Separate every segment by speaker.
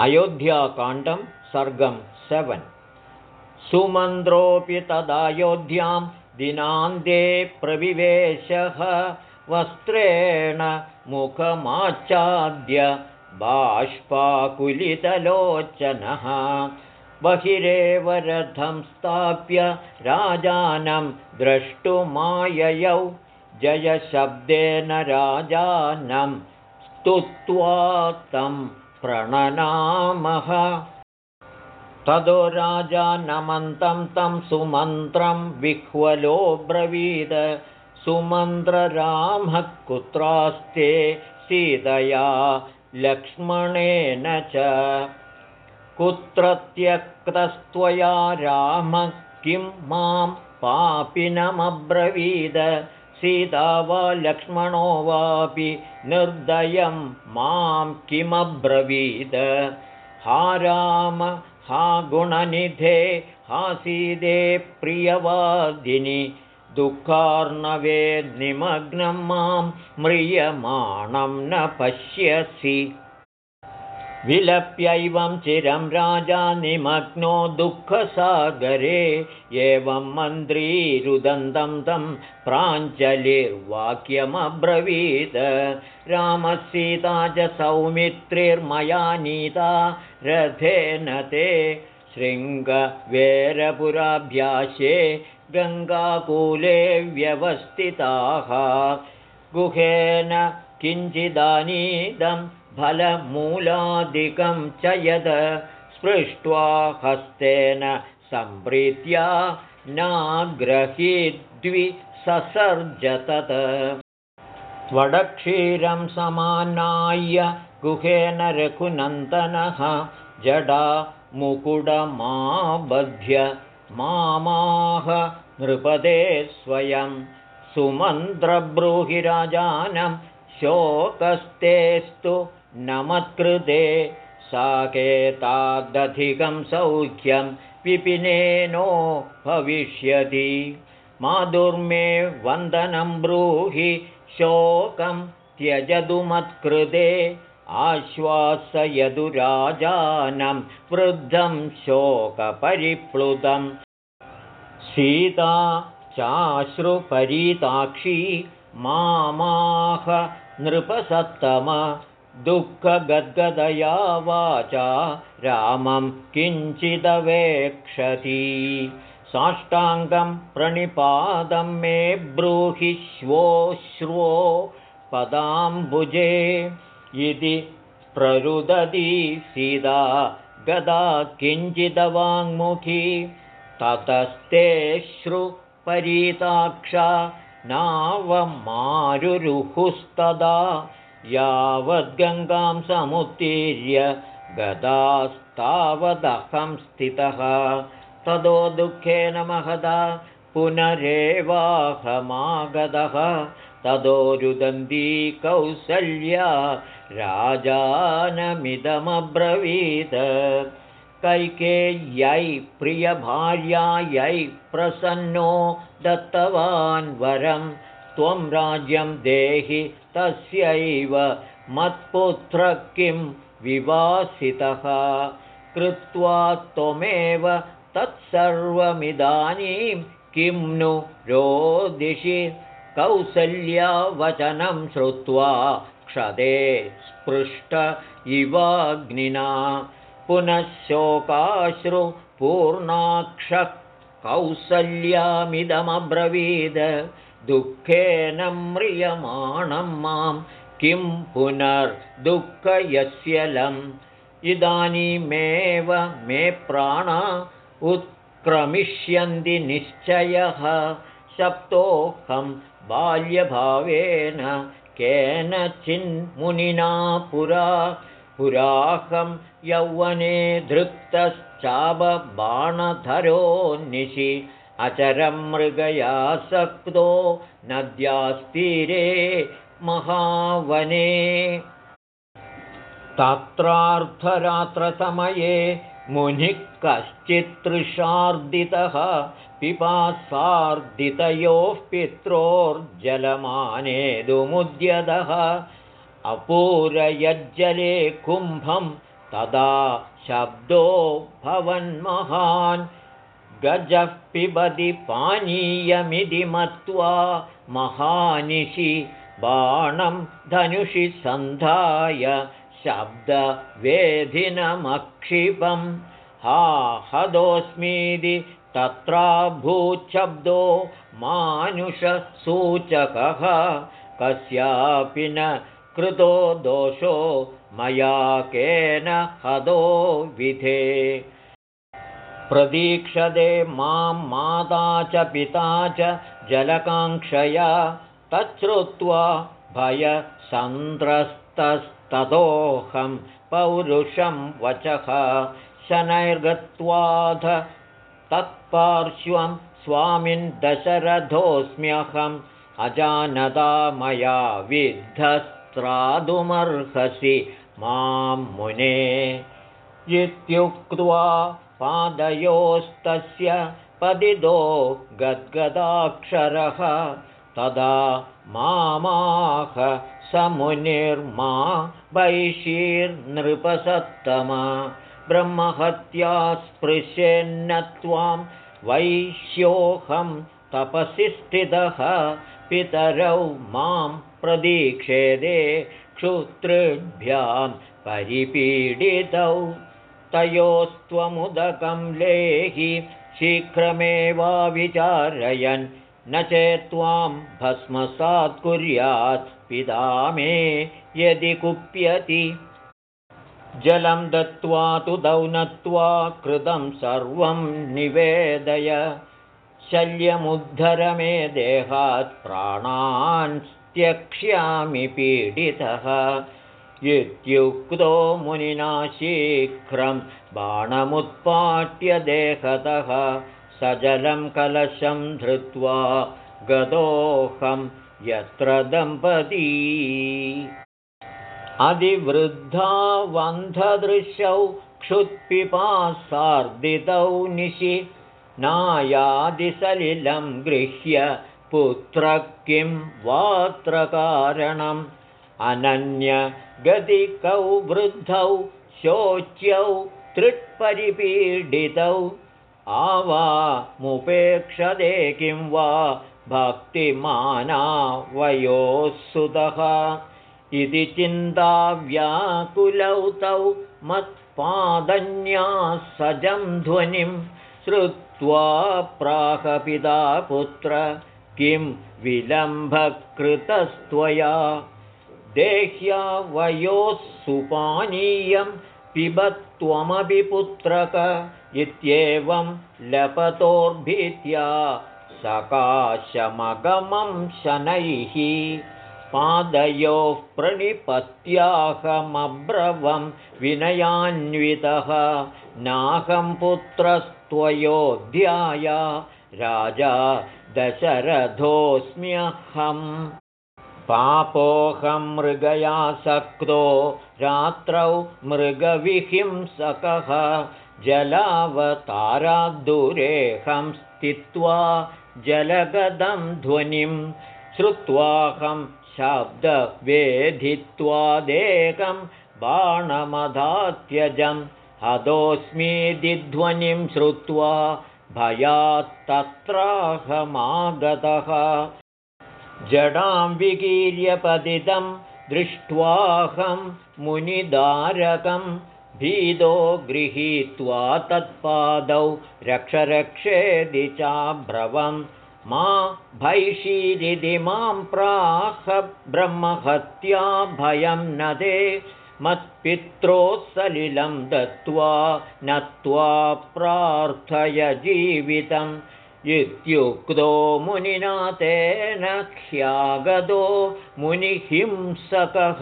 Speaker 1: अयोध्याकाण्डं सर्गं seven. सुमन्द्रोऽपि तदयोध्यां दिनान्ते प्रविवेशः वस्त्रेण मुखमाच्छाद्य बाष्पाकुलितलोचनः। बहिरेव रथं स्थाप्य राजानं द्रष्टुमाययौ जयशब्देन राजानं स्तुत्वा तं प्रणनामः। ततो राजा नमन्तं तं सुमन्त्रं विह्वलो ब्रवीद। सुमन्त्ररामः कुत्रास्ते सीतया लक्ष्मणेन च। कुत्र त्यक्तस्त्वया राम किं मां पापिनमब्रवीद सीता वा लक्ष्मणो वापि निर्दयं मां किमब्रवीद? हा राम हा गुणनिधे हा सीदे प्रियवादिनि दुःखार्णवे निमग्नं मां म्रियमाणं न पश्यसि विलप्यैवं चिरं राजा निमग्नो दुःखसागरे एवं मन्त्रीरुदन्तं तं प्राञ्जलिर्वाक्यमब्रवीत्। रामसीता च सौमित्रिर्मया नीता रथेन ते शृङ्गवेरपुराभ्यासे गङ्गाकूले व्यवस्थिताः। गुहेन किञ्चिदानीदम् फलमूलादिकं च यद् स्पृष्ट्वा हस्तेन सम्प्रीत्या नाग्रहीद्विससर्जतत्। वडक्षीरं समानाय्य गुहेन रघुनन्दनः जडा मुकुटमाबध्य मामाह नृपदे स्वयं सुमन्त्रब्रूहिराजानं शोकस्तेस्तु न मत्कृते साकेतादधिकं सौख्यं विपिनेनो भविष्यति। माधुर्मे वन्दनं ब्रूहि शोकं त्यजतु मत्कृते आश्वासयदु राजानं वृद्धं शोकपरिप्लुतं सीता चाश्रुपरीताक्षी मामाह नृपसत्तम दुःखगद्गदया वाचा रामं किञ्चिदवेक्षति साष्टाङ्गं प्रणिपादं मे ब्रूहि श्वोश्वो पदाम्बुजे इति प्ररुदती सीता गदा किञ्चिदवाङ्मुखी। ततस्तेश्रुपरीताक्षा नावमारुरुहुस्तदा यावद्गङ्गां समुत्तीर्य गदास्तावदहं स्थितः। ततो दुःखेन महदा पुनरेवाहमागतः ततो रुदन्ती कौसल्या राजानमिदमब्रवीत्। कैकेय्यै प्रियभार्यायै प्रसन्नो दत्तवान् वरं त्वं राज्यं देहि तस्यैव मत्पुत्र किं विवासितः? कृत्वा त्वमेव तत्सर्वमिदानीं किं नु रोदिशि कौसल्यावचनं श्रुत्वा क्षदे स्पृष्ट इवाग्निना। पुनः शोकाश्रुपूर्णाक्षः कौसल्यामिदमब्रवीद दुःखेन म्रियमाणं मां किं पुनर्दुःखयस्यलम् इदानीमेव मे प्राणा उत्क्रमिष्यन्ति निश्चयः। सप्तोऽहं बाल्यभावेन केनचिन्मुनिना पुरा। पुराहं यौवने धृप्तश्चाबबाणधरो निशि अचरं मृगयासक्तो नद्यास्तीरे महावने। तत्रार्धरात्रसमये मुनिः कश्चित्तृशार्दितः पिपासार्दितयोः पित्रोर्जलमानेदुमुद्यतः। अपूरयज्जले कुम्भं तदा शब्दो भवन्महान् गजः पिबति पानीयमिति मत्वा महानिशि बाणं धनुषि सन्धाय शब्दवेधिनमक्षिपं हा हदोऽस्मीति तत्राभूच्छब्दो मानुषसूचकः। कस्यापि न कृतो दोषो मया केन हदो विधे प्रदीक्षते मां माता च पिता च जलकाङ्क्षया तच्छ्रुत्वा भयसन्द्रस्तस्ततोऽहं पौरुषं वचः शनैर्गत्वाथ तत्पार्श्वं स्वामिन् दशरथोऽस्म्यहम् अजानदा मया विद्धस्त्रादुमर्हसि मां मुने इत्युक्त्वा पादयोस्तस्य पदिदो गद्गदाक्षरः तदा मामाह समुनिर्मा वैशीर्नृपसत्तमा ब्रह्महत्या स्पृशेन्न त्वां वैश्योऽहं तपसि स्थितः पितरौ मां प्रदीक्षेदे क्षुतृभ्यां परिपीडितौ तयोस्त्वमुदकं लेहि शीघ्रमेवा विचारयन्। न चेत्त्वां भस्मसात् कुर्यात् पिता मे यदि कुप्यति। जलं दत्त्वा तु दौनत्वा कृतं सर्वं निवेदय। शल्यमुद्धर मे देहात् प्राणान् त्यक्ष्यामि पीडितः इत्युक्तो मुनिना शीघ्रं बाणमुत्पाट्य देहतः सजलं कलशं धृत्वा गतोऽहं यत्र दम्पती। अधिवृद्धा वन्धदृशौ क्षुत्पिपासार्दितौ निशि नायादिसलिलं गृह्य पुत्र किं वात्र कारणम् अनन्यगतिकौ वृद्धौ शोच्यौ तृट्परिपीडितौ। आवामुपेक्षते किं वा भक्तिमाना वयोः सुतः इति चिन्ताव्याकुलौ तौ मत्पादन्यासजं ध्वनिं श्रुत्वा प्राहपिता पुत्र किं विलम्भकृतस्त्वया देह्या वयोः सुपानीयं पिबत्वमपि पुत्रक इत्येवं लपतोर्भीत्या सकाशमगमं शनैः पादयोः प्रणिपत्याहमब्रवं विनयान्वितः नाहं पुत्रस्त्वयोऽध्याया राजा दशरथोऽस्म्यहम् पापोऽहं मृगयासक्तो रात्रौ मृगविहिंसकः जलावताराद्दुरेऽहं स्थित्वा जलगदं ध्वनिं श्रुत्वाहं शब्दवेधित्वादेकं बाणमधात्यजं हतोऽस्मीदिध्वनिं श्रुत्वा भयात्तत्राहमागतः जडां विकीर्यपतितं दृष्ट्वाहं मुनिदारकं भीदो गृहीत्वा तत्पादौ रक्षरक्षेदि चाब्रवं मा भैषीरिति मां प्राह ब्रह्महत्या भयं नदे मत्पित्रोः सलिलं दत्त्वा नत्वा प्रार्थय जीवितम् इत्युक्तो मुनिना तेन ह्यागतो मुनिहिंसकः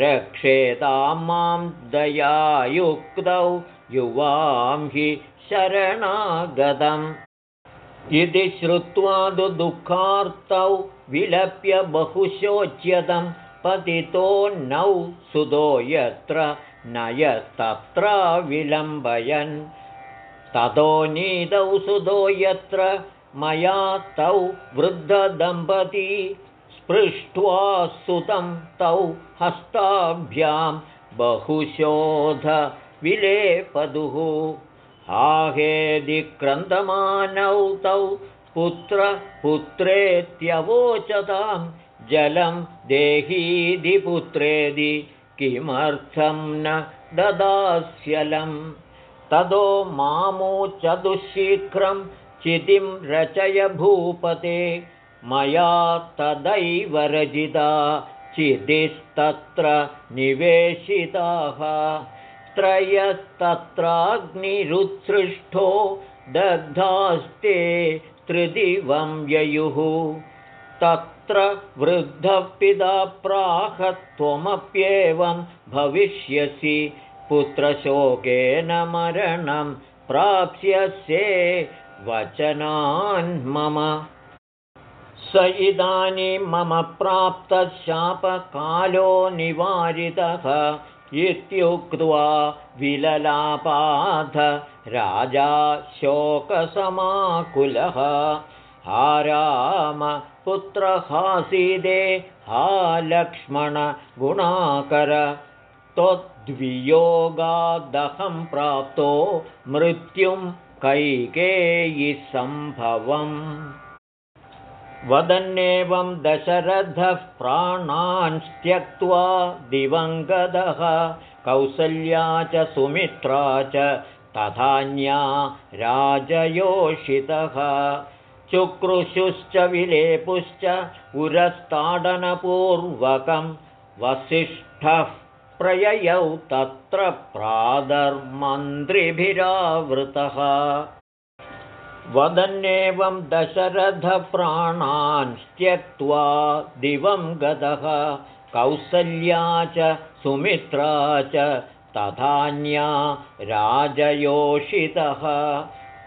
Speaker 1: रक्षेतां मां दयायुक्तौ युवां हि शरणागतम्। इति श्रुत्वा तु दुःखार्तौ विलप्य बहुशोच्यतं पतितोन्नौ सुतो यत्र नयस्तत्र विलम्बयन् ततो नीतौ सुतो यत्र मया तौ वृद्धदम्पती स्पृष्ट्वा सुतं तौ हस्ताभ्यां बहुशोधविलेपदुः आहेदिक्रन्दमानौ तौ पुत्रपुत्रेत्यवोचतां जलं देहीदिपुत्रेदि किमर्थं न ददास्यलं ततो मामोचदुःशीघ्रं चितिं रचय भूपते। मया तदैव रजिता चितिस्तत्र निवेशिताः। त्रयस्तत्राग्निरुत्सृष्टो दग्धास्ते त्रिदिवं ययुः। तत्र वृद्धः पिता त्वमप्येवं भविष्यसि पुत्रशोकेन मरणं प्राप्स्यसे वचनान् मम। स इदानीं मम प्राप्तशापकालो निवारितः इत्युक्त्वा विललापाध राजा शोकसमाकुलः। हाराम पुत्रहासीदे हा लक्ष्मणगुणाकर त्वद्वियोगादहं प्राप्तो मृत्युं कैकेयिसम्भवम्। वदन्नेवं दशरथः प्राणान् त्यक्त्वा दिवङ्गदः कौसल्या च सुमित्रा च तथान्या राजयोषितः। चुक्रुषुश्च विलेपुश्च उरस्ताडनपूर्वकं वसिष्ठः प्रययौ तत्र प्रादर्मन्त्रिभिरावृतः। वदन्नेवं दशरथप्राणान् त्यक्त्वा दिवं गतः कौसल्या च सुमित्रा च तथान्या राजयोषितः।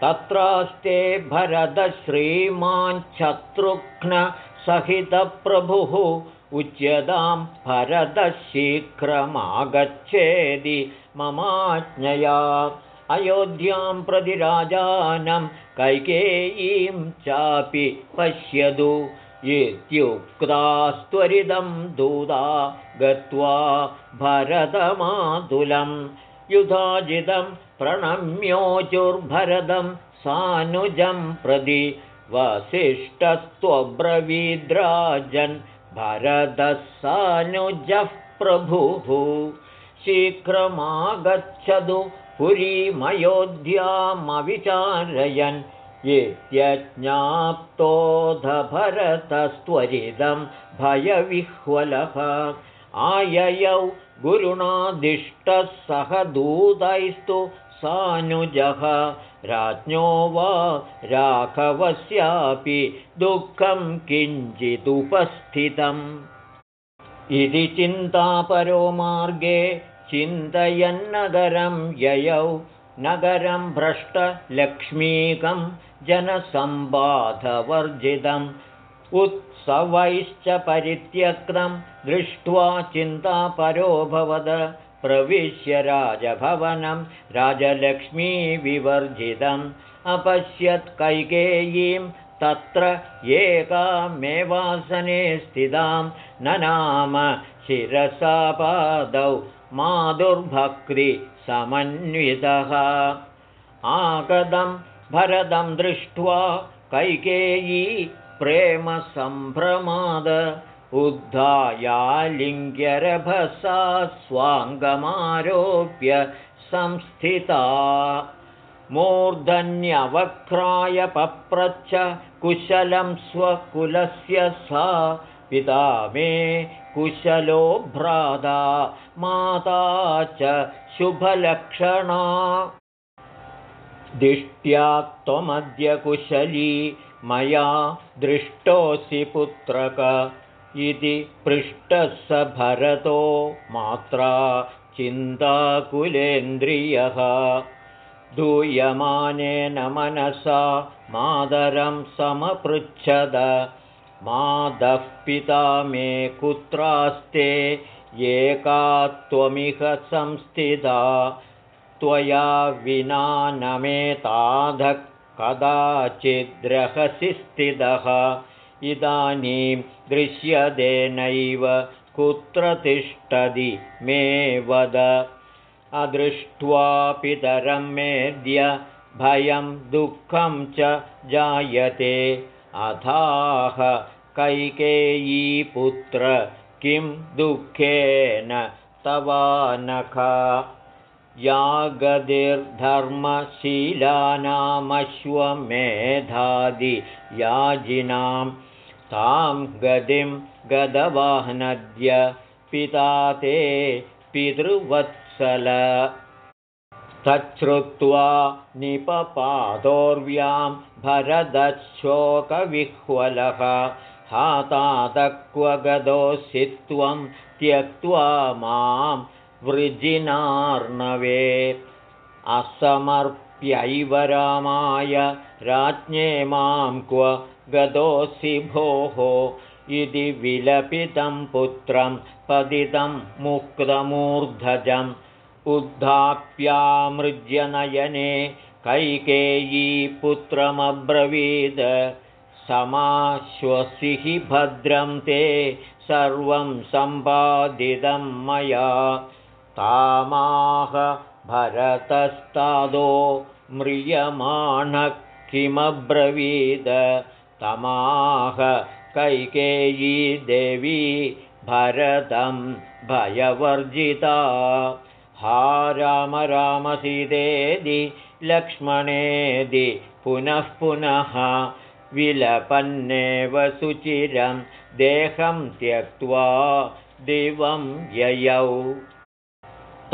Speaker 1: तत्रास्ते भरतश्रीमाञ्छत्रुघ्नसहितप्रभुः उच्यतां भरतशीघ्रमागच्छेदि ममाज्ञया। अयोध्यां प्रति राजानं कैकेयीं चापि पश्यतु। इत्युक्तास्त्वरिदं दूता गत्वा भरतमातुलं। युधाजितं प्रणम्योचुर्भरदं सानुजं प्रति वसिष्ठस्त्वब्रवीद्राजन् भरतः सानुजः प्रभुः। शीघ्रमागच्छतु पुरीमयोध्यामविचारयन् इत्यज्ञाप्तोधभरतस्त्वरितं भयविह्वलः। आययौ गुरुणादिष्टः सह दूतैस्तु सानुजः राज्ञो वा राघवस्यापि दुःखं किञ्चिदुपस्थितम्। इति चिन्तापरो मार्गे चिन्तयन्नगरं ययौ। नगरं भ्रष्टलक्ष्मीकं जनसम्बाधवर्जितम्। उत्सवैश्च परित्यक्तं दृष्ट्वा चिन्तापरोऽभवद प्रविश्य राजभवनं राजलक्ष्मीविवर्जितम् अपश्यत् कैकेयीं तत्र एकामेवासने स्थितां न नाम शिरसापादौ माधुर्भक्तिसमन्वितः। आगदं भरदं दृष्ट्वा कैकेयी प्रेमसम्भ्रमाद उद्धायालिङ्ग्यरभसा स्वाङ्गमारोप्य संस्थिता। मूर्धन्यवक्राय पप्रच्छ कुशलं स्वकुलस्य सा। पिता मे कुशलो भ्राता माता च शुभलक्षणा। दिष्ट्या त्वमद्य कुशली मया दृष्टोऽसि पुत्रक इति पृष्टः स भरतो मात्रा चिन्ताकुलेन्द्रियः। दूयमानेन मनसा मादरं समपृच्छद। मादः पिता मे कुत्रास्ते एका त्वमिह संस्थिता। त्वया विना न मे कदाचिद्रहसि स्थितः। इदानीं दृश्यते नैव कुत्र तिष्ठति मे वद। अदृष्ट्वा पितरं मेद्य भयं दुःखं च जायते। अथाह कैकेयीपुत्र किं दुःखेन तवानख। याजिनां तां गतिं गदवाहनद्य पिता ते पितृवत्सल। तच्छ्रुत्वा निपपादोर्व्यां भरदशोकविह्वलः हातादक्व गदोऽसि त्वं त्यक्त्वा मां वृजिनार्णवे असमर्प्यैव रामाय राज्ञे मां क्व गदोऽसि भोः। इति विलपितं पुत्रं पतितं मुक्तमूर्धजम्। उद्धाप्यामृज्यनयने कैकेयी पुत्रमब्रवीद। समाश्वसिः भद्रं ते सर्वं सम्पादितं मया। तामाह भरतस्तादो म्रियमाणः किमब्रवीद तमाह कैकेयी देवी भरतं भयवर्जिता। हा राम रामसीदेदि लक्ष्मणेदि पुनः पुनः विलपन्नेव सुचिरं देहं त्यक्त्वा दिवं ययौ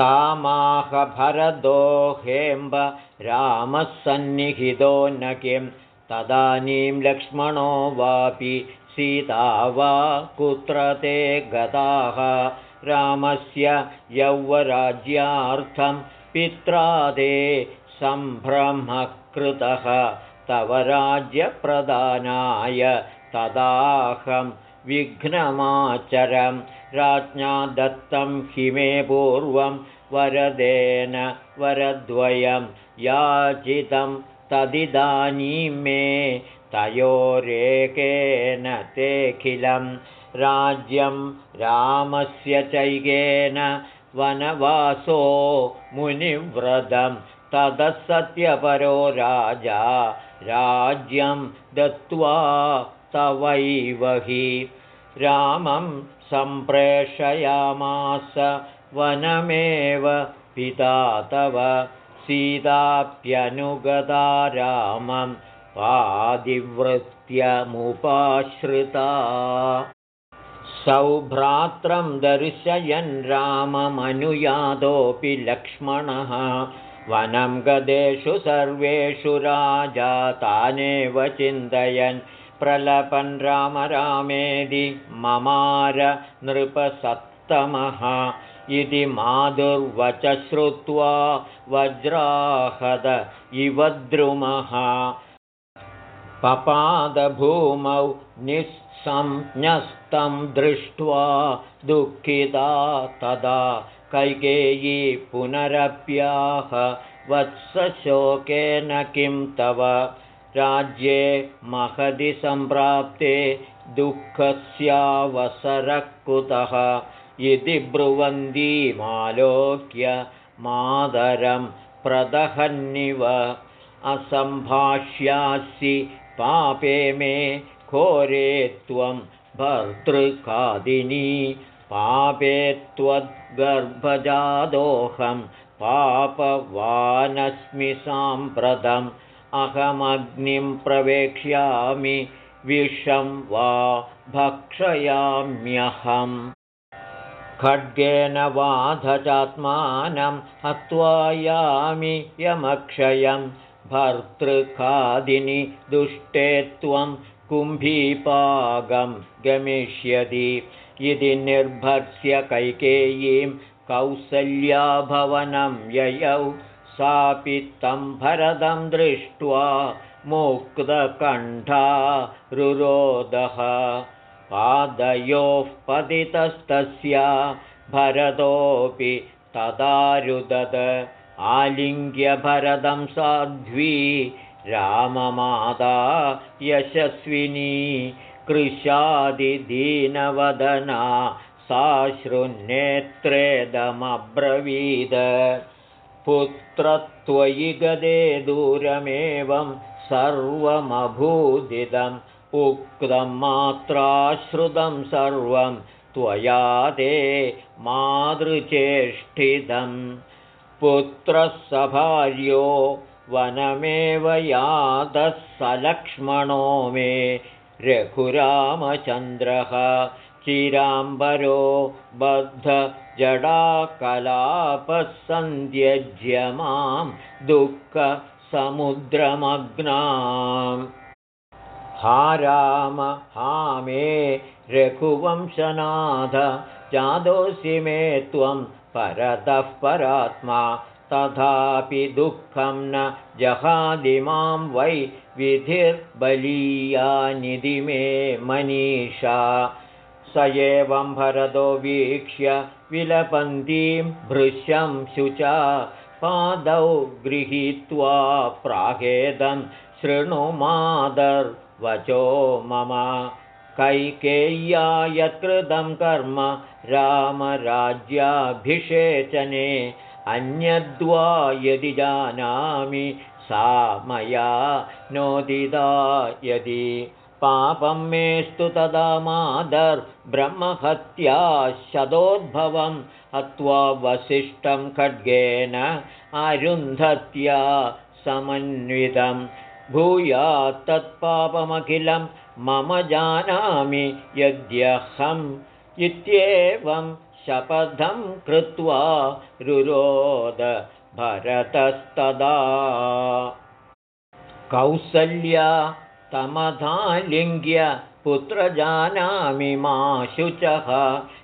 Speaker 1: तामाहभरदो हेम्ब रामः सन्निहितो न किं? तदानीं लक्ष्मणो वापि सीता वा कुत्र ते गताः? रामस्य यौवराज्यार्थं पित्रा ते सम्भ्रमः कृतः तव राज्यप्रदानाय तदाहं विघ्नमाचरं राज्ञा दत्तं हिमे पूर्वं वरदेन वरद्वयं याचितं तदिदानीं मे तयोरेकेन तेऽखिलं राज्यं रामस्य चैकेन वनवासो मुनिव्रतं ततः सत्यपरो राजा राज्यं दत्त्वा तवैव हि रामं सम्प्रेषयामास वनमेव पिता तव सीताप्यनुगता रामं पादिवृत्यमुपाश्रिता सौभ्रात्रं दर्शयन् राममनुयातोऽपि लक्ष्मणः। वनं गदेषु सर्वेषु राजा तानेव चिन्तयन् प्रलपन् राम रामेदि ममार नृपसत्तमः इति माधुर्वच श्रुत्वा वज्राहद इव द्रुमः पपादभूमौ निःसंज्ञस्तं दृष्ट्वा दुःखिता तदा कैकेयी पुनरप्याह। वत्सशोकेन किं तव राज्ये महदि सम्प्राप्ते दुःखस्यावसरः कुतः इति ब्रुवन्दीमालोक्य मादरं प्रदहन्निव असम्भाष्यासि पापे मे घोरे त्वं भर्तृकादिनी। पापे त्वद्गर्भजादोऽहं पापवानस्मि साम्प्रतम् अहमग्निं प्रवेक्ष्यामि विषं वा भक्षयाम्यहम्। खड्गेन वाधचात्मानं हत्वा यामि यमक्षयं भर्तृकादिनि दुष्टे त्वं कुम्भीपागं गमिष्यति। इति निर्भर्स्य कैकेयीं कौसल्याभवनं ययौ सापि तं भरदं दृष्ट्वा मुक्तकण्ठा रुरोदः। पादयोः पतितस्तस्या भरतोऽपि तदारुदद आलिङ्ग्यभरदं साध्वी राममाता यशस्विनी कृशादिदीनवदना साश्रुन्नेत्रेदमब्रवीद पुत्रत्वयि गदे दूरमेवं सर्वमभूदिदम्। उक्तं मात्राश्रुतं सर्वं त्वया ते मातृचेष्टितं पुत्रः सभार्यो वनमेव यातः सलक्ष्मणो मे रघुरामचन्द्रः चिराम्बरो बद्धजडाकलापः सन्त्यज्य मां दुःखसमुद्रमग्नाम्। हा राम हा मे रघुवंशनाथ जादोऽसि मे त्वं परतः परात्मा तथापि दुःखं न जहादिमां वै विधिर्बलीयानिधि मे मनीषा स एवं भरतो वीक्ष्य विलपन्तीं भृश्यं शुचा पादौ गृहीत्वा प्राहेदं शृणुमादर्वचो मम कैकेय्या यत्कृतं कर्म रामराज्याभिषेचने अन्यद्वा यदि जानामि सा मया नोदिता यदि पापं मेस्तु तदा मादर्ब्रह्महत्या शतोद्भवम् हत्वा वसिष्ठं खड्गेन अरुन्धत्या समन्वितं। भूयात्तत्पापमखिलं मम जानामि यद्यहम्। इत्येवं शपथं कृत्वा रुरोद भरतस्तदा। कौसल्या तमधालिङ्ग्य पुत्रजानामि मा शुचः।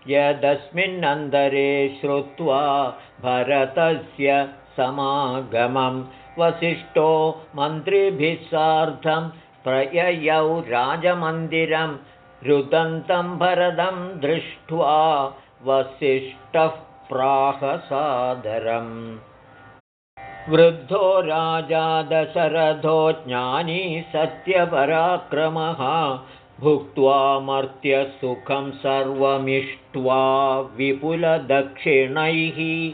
Speaker 1: यदस्मिन्नन्तरे श्रुत्वा भरतस्य समागमं वसिष्ठो मन्त्रिभिः सार्धं प्रययौ राजमन्दिरं रुदन्तं भरदं दृष्ट्वा वसिष्ठः प्राहसादरम् वृद्धो राजा दशरथो ज्ञानी सत्यपराक्रमः। भुक्त्वा मर्त्यसुखं सर्वमिष्ट्वा विपुलदक्षिणैः।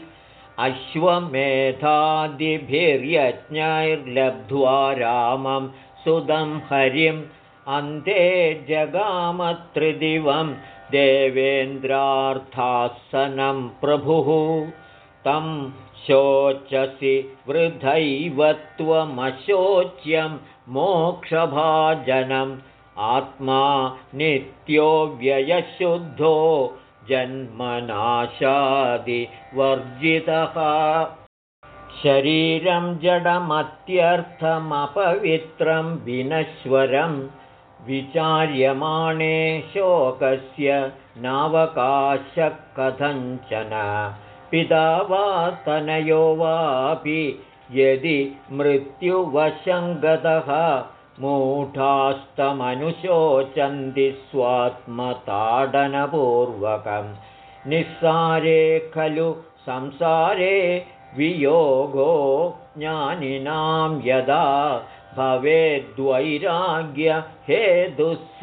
Speaker 1: अश्वमेधादिभिर्यज्ञैर्लब्ध्वा रामं सुदं हरिम्। अन्ते जगामत्रिदिवं देवेन्द्रार्थासनं प्रभुः। तं शोचसि वृथैव त्वमशोच्यं मोक्षभाजनम्। आत्मा नित्यो व्ययशुद्धो जन्मनाशादिवर्जितः। शरीरं जडमत्यर्थमपवित्रं विनश्वरं विचार्यमाणे शोकस्य नावकाशः कथञ्चन पिता वा तनयो वापि यदि मृत्युवशङ्गतः मूढास्तमनुशोचन्ति स्वात्मताडनपूर्वकं निस्सारे खलु संसारे वियोगो ज्ञानिनां यदा भवेद्वैराग्यहेतुः स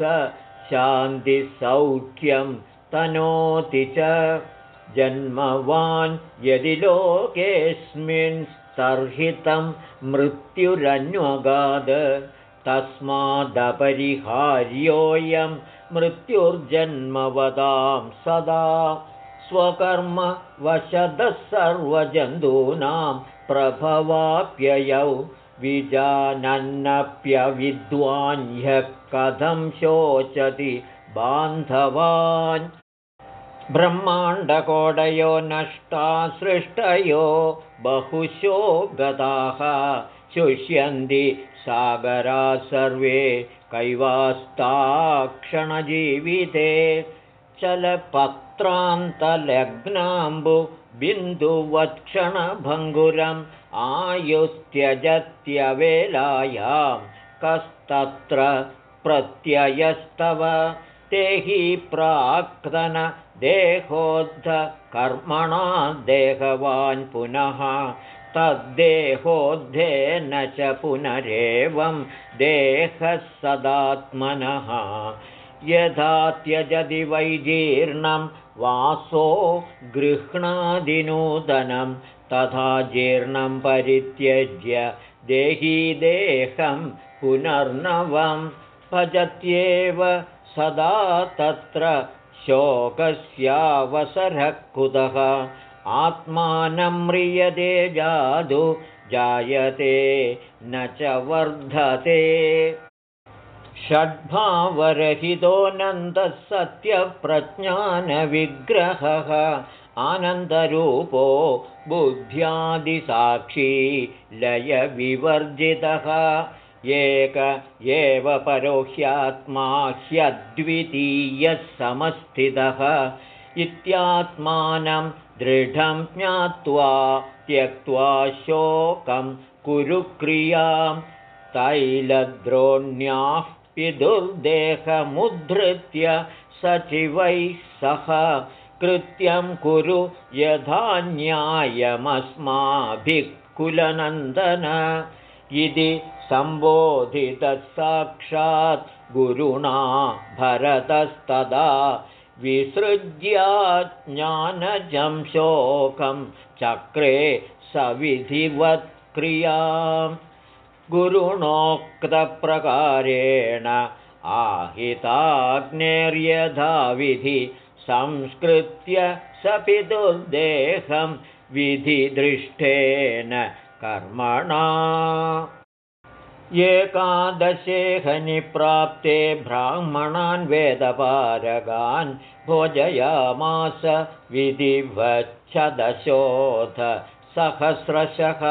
Speaker 1: शान्तिसौख्यं तनोति च जन्मवान् यदि लोकेऽस्मिंस्तर्हितं मृत्युरन्वगाद तस्मादपरिहार्योऽयं मृत्युर्जन्मवदां सदा स्वकर्मवशदः सर्वजन्तूनां प्रभवाप्ययौ विजानन्नप्यविद्वान्यः कथं शोचति बान्धवान् ब्रह्माण्डकोडयो नष्टा सृष्टयो बहुशो गताः शुष्यन्ति सागरा सर्वे कैवास्ताक्षणजीविते। चलपत्रान्तलग्नाम्बुबिन्दुवत्क्षणभङ्गुरम् आयुस्त्यजत्यवेलायां कस्तत्र प्रत्ययस्तव ते हि प्राक्तनदेहोद्धकर्मणा देहवान् पुनः तद्देहोद्धेन च पुनरेवं देहः सदात्मनः यथा त्यजति वैजीर्णं वासो गृह्णादिनूतनं तथा जीर्णं परित्यज्य देही देहं पुनर्नवं भजत्येव सदा तत्र शोकस्यावसरः कुतः आत्मानं म्रियते जादु जायते न च वर्धते। षड्भावरहितोऽनन्दः सत्यप्रज्ञानविग्रहः आनन्दरूपो बुद्ध्यादिसाक्षी लयविवर्जितः एक एव परोह्यात्मा ह्यद्वितीयः समस्थितः इत्यात्मानं दृढं ज्ञात्वा त्यक्त्वा शोकं कुरुक्रियां तैलद्रोण्याः पितुर्देहमुद्धृत्य सचिवैः सह कृत्यं कुरु यथा न्यायमस्माभिः कुलनन्दन। इति सम्बोधितः साक्षात् गुरुणा भरतस्तदा विसृज्याज्ञानजं शोकं चक्रे सविधिवत्क्रियाम् गुरुणोक्तप्रकारेण आहिताग्नेर्यधाविधि संस्कृत्य सपितुर्देहं विधिदृष्टेन कर्मणा एकादशेहनिप्राप्ते ब्राह्मणान् वेदपारगान् भोजयामास विधिवच्छदशोध सहस्रशः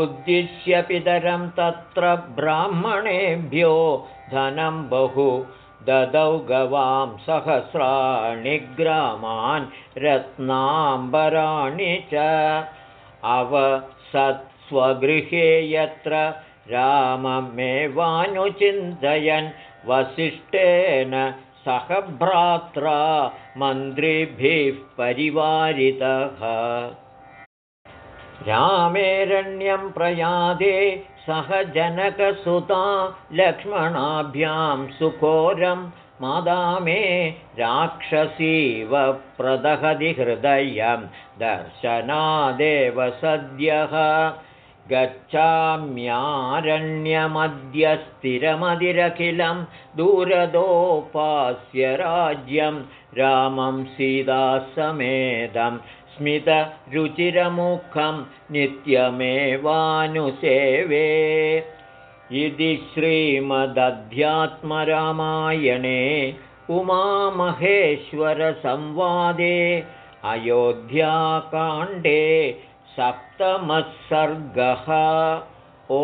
Speaker 1: उद्दिश्य पितरं तत्र ब्राह्मणेभ्यो धनं बहु ददौ गवां सहस्राणि ग्रामान् रत्नाम्बराणि च अवसत्स्वगृहे यत्र राममेवानुचिन्तयन् वसिष्ठेन सह भ्रात्रा मन्त्रिभिः परिवारितः। रामेरण्यं प्रयादे सह जनकसुता लक्ष्मणाभ्यां सुकोरं मादामे राक्षसीव प्रदहदिहृदयं दर्शनादेव सद्यः गच्छाम्यारण्यमद्य स्थिरमदिरखिलं दूरदोपास्य राज्यं रामं सीतासमेदम् स्मितरुचिरमुखं नित्यमेवानुसेवे। इति श्रीमदध्यात्मरामायणे उमामहेश्वरसंवादे अयोध्याकाण्डे सप्तमः सर्गः। ओ